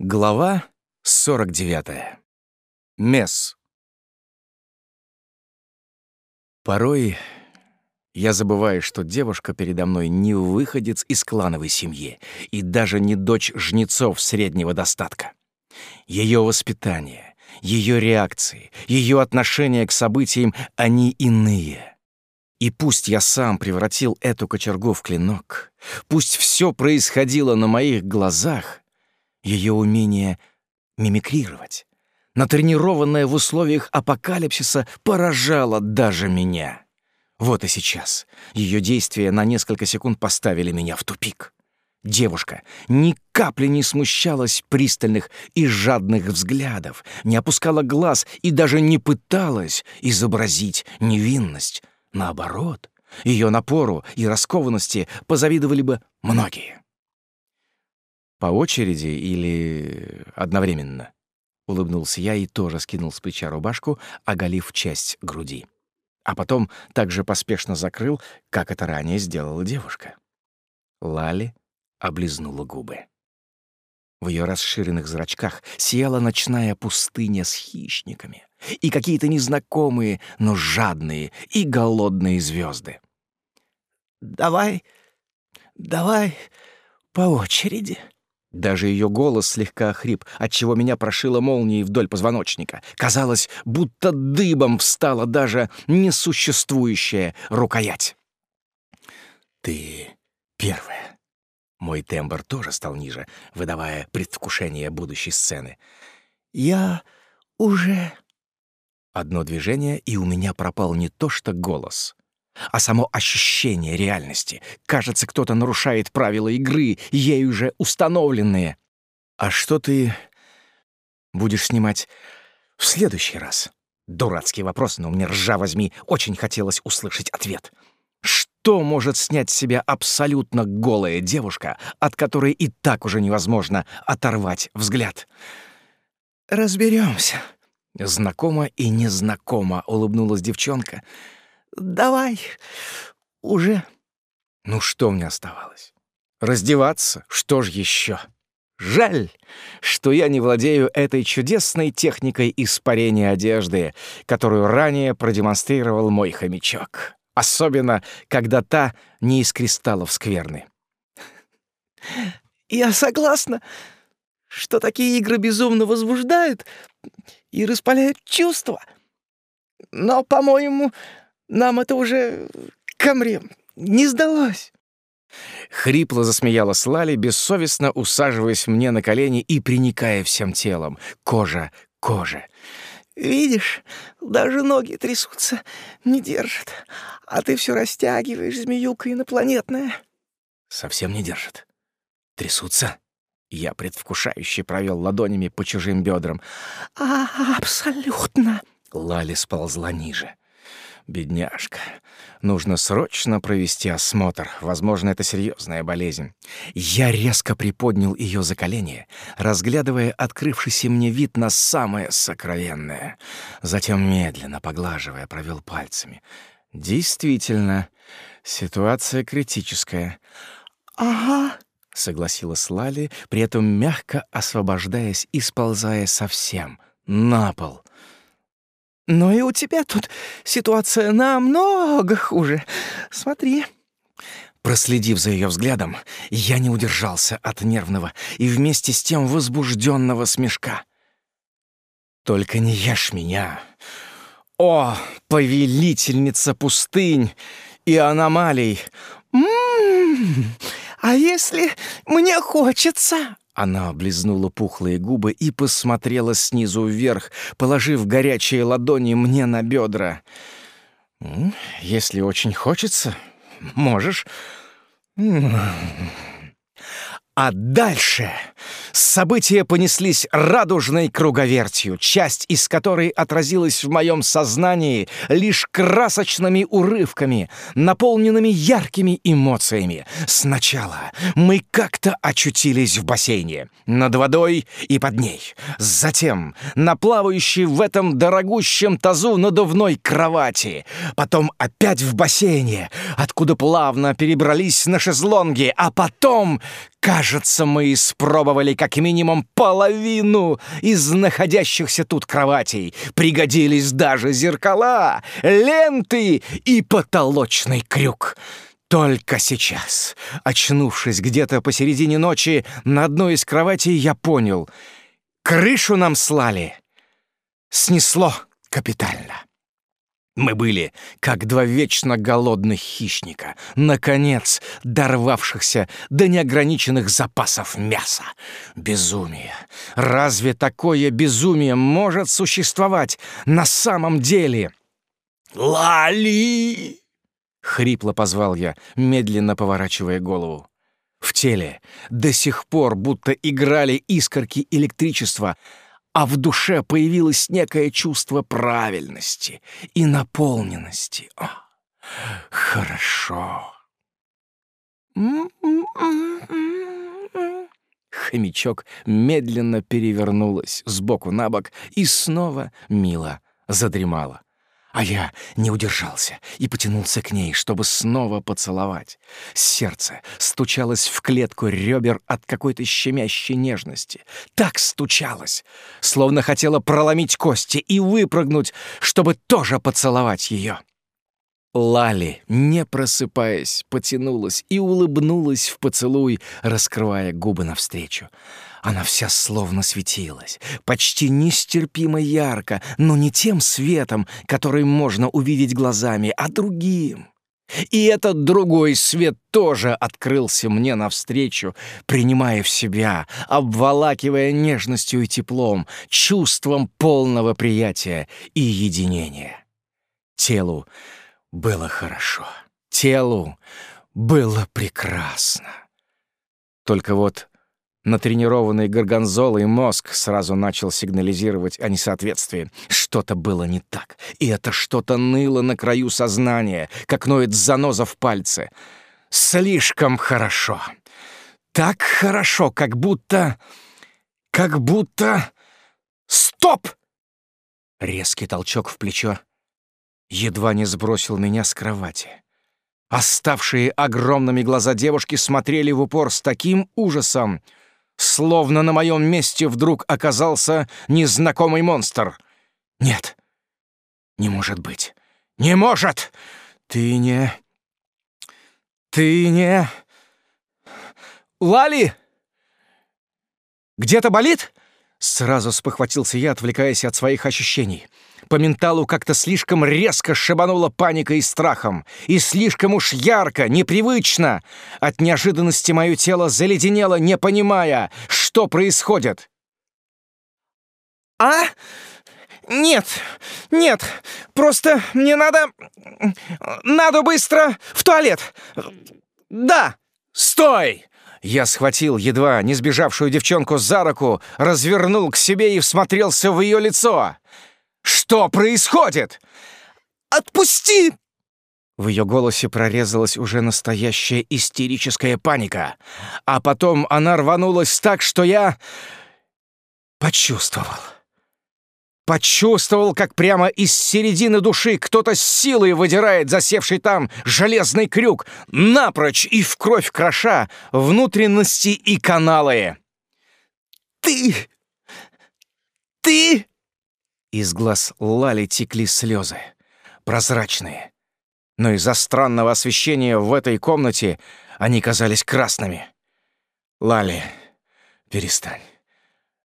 Глава 49. Месс. Порой я забываю, что девушка передо мной не выходец из клановой семьи и даже не дочь жнецов среднего достатка. Ее воспитание, ее реакции, ее отношение к событиям, они иные. И пусть я сам превратил эту кочергу в клинок, пусть все происходило на моих глазах — ее умение мимикрировать, натренированное в условиях апокалипсиса, поражало даже меня. Вот и сейчас ее действия на несколько секунд поставили меня в тупик. Девушка ни капли не смущалась пристальных и жадных взглядов, не опускала глаз и даже не пыталась изобразить невинность. Наоборот, ее напору и раскованности позавидовали бы многие. «По очереди или одновременно?» Улыбнулся я и тоже скинул с плеча рубашку, оголив часть груди. А потом также поспешно закрыл, как это ранее сделала девушка. Лали облизнула губы. В ее расширенных зрачках сияла ночная пустыня с хищниками и какие-то незнакомые, но жадные и голодные звезды. «Давай, давай по очереди», даже ее голос слегка охрип, отчего меня прошило молнией вдоль позвоночника. Казалось, будто дыбом встала даже несуществующая рукоять. «Ты первая». Мой тембр тоже стал ниже, выдавая предвкушение будущей сцены. «Я уже...» Одно движение, и у меня пропал не то что голос, а само ощущение реальности. Кажется, кто-то нарушает правила игры, ей уже установленные. А что ты будешь снимать в следующий раз? Дурацкий вопрос, но мне, ржа возьми, очень хотелось услышать ответ. Что может снять с себя абсолютно голая девушка, от которой и так уже невозможно оторвать взгляд? Разберемся. Знакомо и незнакомо улыбнулась девчонка — Давай уже. Ну что мне оставалось? Раздеваться? Что ж еще? Жаль, что я не владею этой чудесной техникой испарения одежды, которую ранее продемонстрировал мой хомячок. Особенно, когда та не из кристаллов скверны. Я согласна, что такие игры безумно возбуждают и распаляют чувства. Но, по-моему, нам это уже, Камрем, не сдалось. Хрипло засмеялась Лали, бессовестно усаживаясь мне на колени и приникая всем телом. Кожа, кожа. «Видишь, даже ноги трясутся, не держат. А ты все растягиваешь, змеюка инопланетная». «Совсем не держит. Трясутся?» Я предвкушающе провел ладонями по чужим бедрам. «А, абсолютно!» Лали сползла ниже. Бедняжка. Нужно срочно провести осмотр. Возможно, это серьезная болезнь. Я резко приподнял ее за колени, разглядывая открывшийся мне вид на самое сокровенное. Затем, медленно поглаживая, провел пальцами. Действительно, ситуация критическая. «Ага», — согласилась Лали, при этом мягко освобождаясь и сползая совсем на пол — но и у тебя тут ситуация намного хуже. Смотри». Проследив за ее взглядом, я не удержался от нервного и вместе с тем возбужденного смешка. «Только не ешь меня! О, повелительница пустынь и аномалий! М-м-м, а если мне хочется?» Она облизнула пухлые губы и посмотрела снизу вверх, положив горячие ладони мне на бедра. «Если очень хочется, можешь...» А дальше события понеслись радужной круговертью, часть из которой отразилась в моем сознании лишь красочными урывками, наполненными яркими эмоциями. Сначала мы как-то очутились в бассейне, над водой и под ней. Затем на плавающей в этом дорогущем тазу надувной кровати. Потом опять в бассейне, откуда плавно перебрались на шезлонги, а потом Кажется, мы испробовали как минимум половину из находящихся тут кроватей. Пригодились даже зеркала, ленты и потолочный крюк. Только сейчас, очнувшись где-то посередине ночи на одной из кроватей, я понял — крышу нам слали. Снесло капитально. Мы были как два вечно голодных хищника, наконец дорвавшихся до неограниченных запасов мяса. Безумие. Разве такое безумие может существовать на самом деле? «Лали!» — хрипло позвал я, медленно поворачивая голову. В теле до сих пор будто играли искорки электричества — а в душе появилось некое чувство правильности и наполненности. О, хорошо. Хомячок медленно перевернулась с боку на бок и снова мило задремала. А я не удержался и потянулся к ней, чтобы снова поцеловать. Сердце стучалось в клетку ребер от какой-то щемящей нежности. Так стучалось, словно хотело проломить кости и выпрыгнуть, чтобы тоже поцеловать ее. Лали, не просыпаясь, потянулась и улыбнулась в поцелуй, раскрывая губы навстречу. Она вся словно светилась, почти нестерпимо ярко, но не тем светом, который можно увидеть глазами, а другим. И этот другой свет тоже открылся мне навстречу, принимая в себя, обволакивая нежностью и теплом, чувством полного приятия и единения. Телу было хорошо, телу было прекрасно. Только вот Натренированный горгонзолой мозг сразу начал сигнализировать о несоответствии. Что-то было не так, и это что-то ныло на краю сознания, как ноет заноза в пальце. Слишком хорошо. Так хорошо, как будто... как будто... Стоп! Резкий толчок в плечо едва не сбросил меня с кровати. Оставшие огромными глаза девушки смотрели в упор с таким ужасом, словно на моем месте вдруг оказался незнакомый монстр. Нет, не может быть. Не может! Ты не... Ты не... Лали! Где-то болит? Сразу спохватился я, отвлекаясь от своих ощущений. По менталу как-то слишком резко шибанула паникой и страхом. И слишком уж ярко, непривычно. От неожиданности мое тело заледенело, не понимая, что происходит. «А? Нет, нет, просто мне надо... Надо быстро в туалет. Да!» «Стой!» Я схватил едва не сбежавшую девчонку за руку, развернул к себе и всмотрелся в ее лицо. «Что происходит?» «Отпусти!» В ее голосе прорезалась уже настоящая истерическая паника, а потом она рванулась так, что я почувствовал. Почувствовал, как прямо из середины души кто-то с силой выдирает засевший там железный крюк, напрочь и в кровь кроша внутренности и каналы. «Ты! Ты!» Из глаз Лали текли слезы, прозрачные. Но из-за странного освещения в этой комнате они казались красными. «Лали, перестань.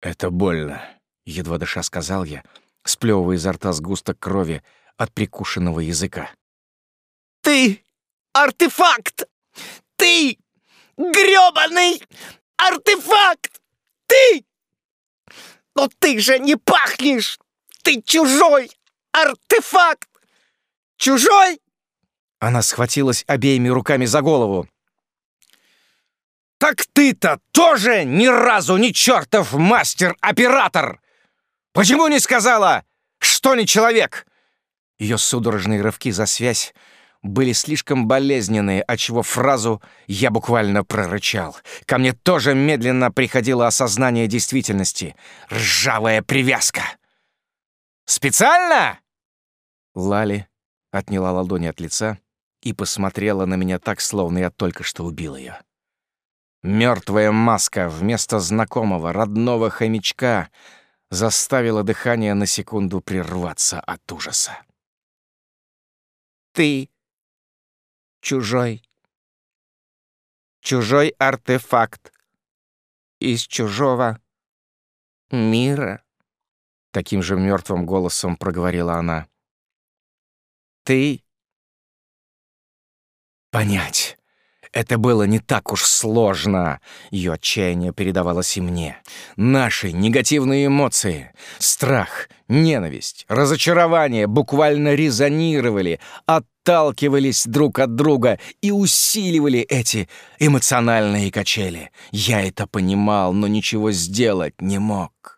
Это больно». Едва дыша сказал я, сплёвывая изо рта сгусток крови от прикушенного языка. «Ты артефакт! Ты грёбаный артефакт! Ты! Но ты же не пахнешь! Ты чужой артефакт! Чужой!» Она схватилась обеими руками за голову. «Так ты-то тоже ни разу не чертов мастер-оператор! Почему не сказала, что не человек?» Ее судорожные рывки за связь были слишком болезненные, отчего фразу я буквально прорычал. Ко мне тоже медленно приходило осознание действительности. Ржавая привязка. «Специально?» Лали отняла ладони от лица и посмотрела на меня так, словно я только что убил ее. Мертвая маска вместо знакомого родного хомячка заставила дыхание на секунду прерваться от ужаса. «Ты чужой. Чужой артефакт. Из чужого мира», — таким же мертвым голосом проговорила она. «Ты...» «Понять». Это было не так уж сложно. Ее отчаяние передавалось и мне. Наши негативные эмоции, страх, ненависть, разочарование буквально резонировали, отталкивались друг от друга и усиливали эти эмоциональные качели. Я это понимал, но ничего сделать не мог.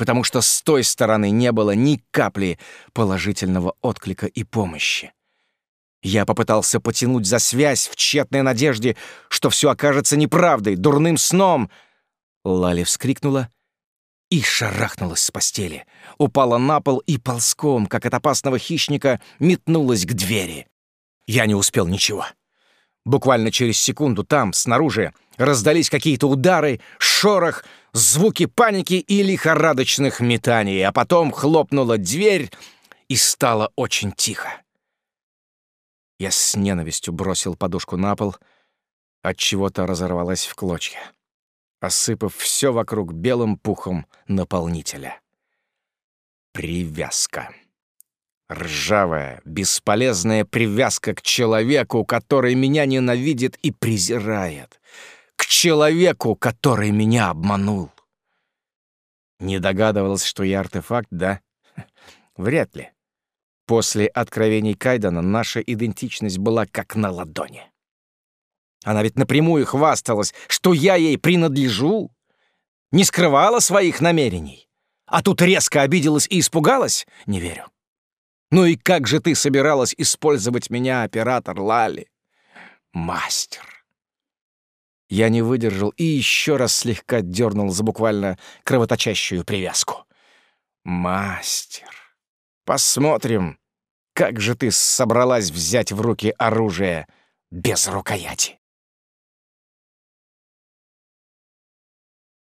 Потому что с той стороны не было ни капли положительного отклика и помощи. Я попытался потянуть за связь в тщетной надежде, что все окажется неправдой, дурным сном. Лали вскрикнула и шарахнулась с постели, упала на пол и ползком, как от опасного хищника, метнулась к двери. Я не успел ничего. Буквально через секунду там, снаружи, раздались какие-то удары, шорох, звуки паники и лихорадочных метаний, а потом хлопнула дверь, и стало очень тихо. Я с ненавистью бросил подушку на пол, от чего-то разорвалась в клочья, осыпав все вокруг белым пухом наполнителя. Привязка. Ржавая, бесполезная привязка к человеку, который меня ненавидит и презирает. К человеку, который меня обманул. Не догадывался, что я артефакт, да? Вряд ли. После откровений Кайдана наша идентичность была как на ладони. Она ведь напрямую хвасталась, что я ей принадлежу, не скрывала своих намерений. А тут резко обиделась и испугалась? Не верю. Ну и как же ты собиралась использовать меня, оператор Лали? Мастер. Я не выдержал и еще раз слегка дернул за буквально кровоточащую привязку. Мастер. Посмотрим, как же ты собралась взять в руки оружие без рукояти?